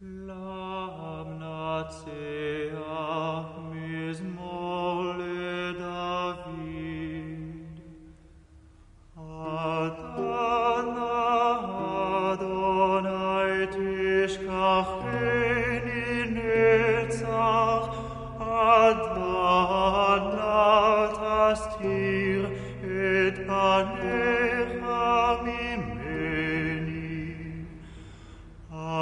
Amen.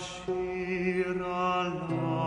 Shira Lord.